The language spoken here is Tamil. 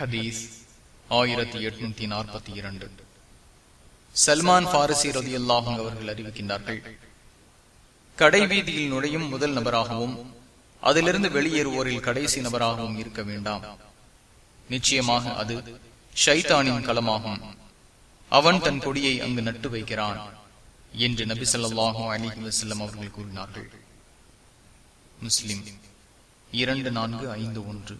ஹதீஸ் ஆயிரத்தி எட்நூத்தி நாற்பத்தி இரண்டு. சல்மான் பாரசி ரதி அல்லாஹும் அவர்கள் அறிவிக்கின்றார்கள் கடைவீதியில் நுழையும் முதல் நபராகவும் அதிலிருந்து வெளியேறுவோரில் கடைசி நபராகவும் இருக்க வேண்டாம். நிச்சயமாக அது ஷைத்தானின் களமாகும். அவன் தன் கொடியை அங்கு நட்டு வைக்கிறான் என்று நபி சொல்லாஹும் அலி வசல்லம் அவர்கள் கூறினார்கள். முஸ்லிம் இரண்டு நான்கு ஐந்து ஒன்று.